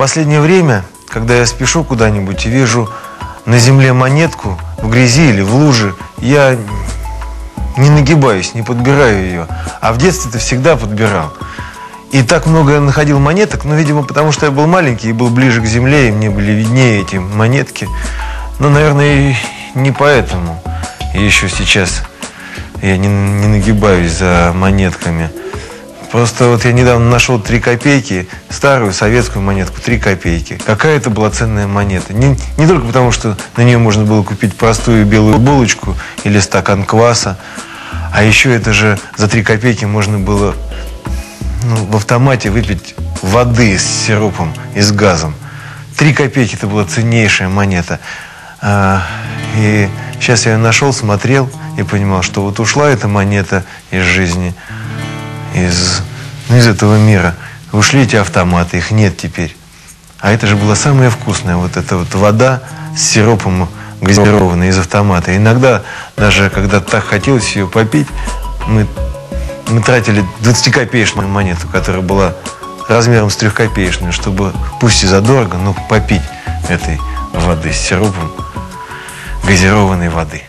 последнее время, когда я спешу куда-нибудь и вижу на земле монетку в грязи или в луже, я не нагибаюсь, не подбираю ее. А в детстве-то всегда подбирал. И так много я находил монеток, ну, видимо, потому что я был маленький и был ближе к земле, и мне были виднее эти монетки. Но, наверное, и не поэтому. И еще сейчас я не, не нагибаюсь за монетками. Просто вот я недавно нашел 3 копейки, старую советскую монетку, 3 копейки. Какая это была ценная монета. Не, не только потому, что на нее можно было купить простую белую булочку или стакан кваса, а еще это же за 3 копейки можно было ну, в автомате выпить воды с сиропом и с газом. 3 копейки это была ценнейшая монета. А, и сейчас я ее нашел, смотрел и понимал, что вот ушла эта монета из жизни – из, ну, из этого мира. Ушли эти автоматы, их нет теперь. А это же была самая вкусная, вот эта вот вода с сиропом газированной из автомата. Иногда, даже когда так хотелось ее попить, мы, мы тратили 20-копеечную монету, которая была размером с трехкопеечную, чтобы, пусть и задорого, но попить этой воды с сиропом газированной воды.